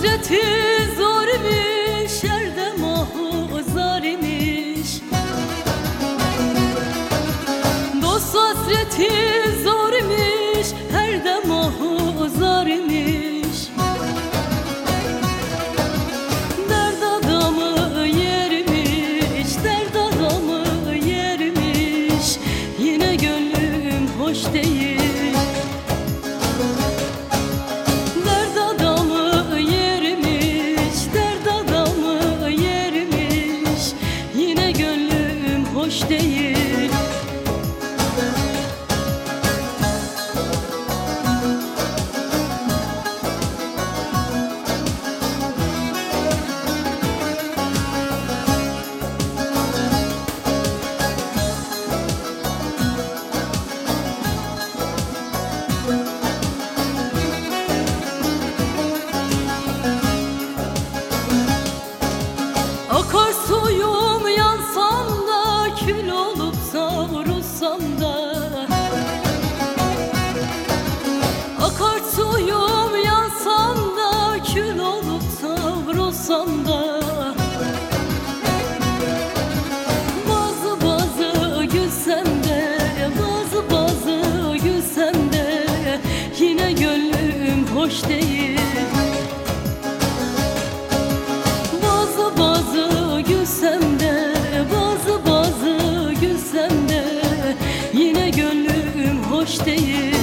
hasretiz savrulsam da Bazı bazı gülsem Bazı bazı gülsem Yine gönlüm hoş değil. Bazı bazı gülsem bazı bazı gülsem yine gönlüm hoş değil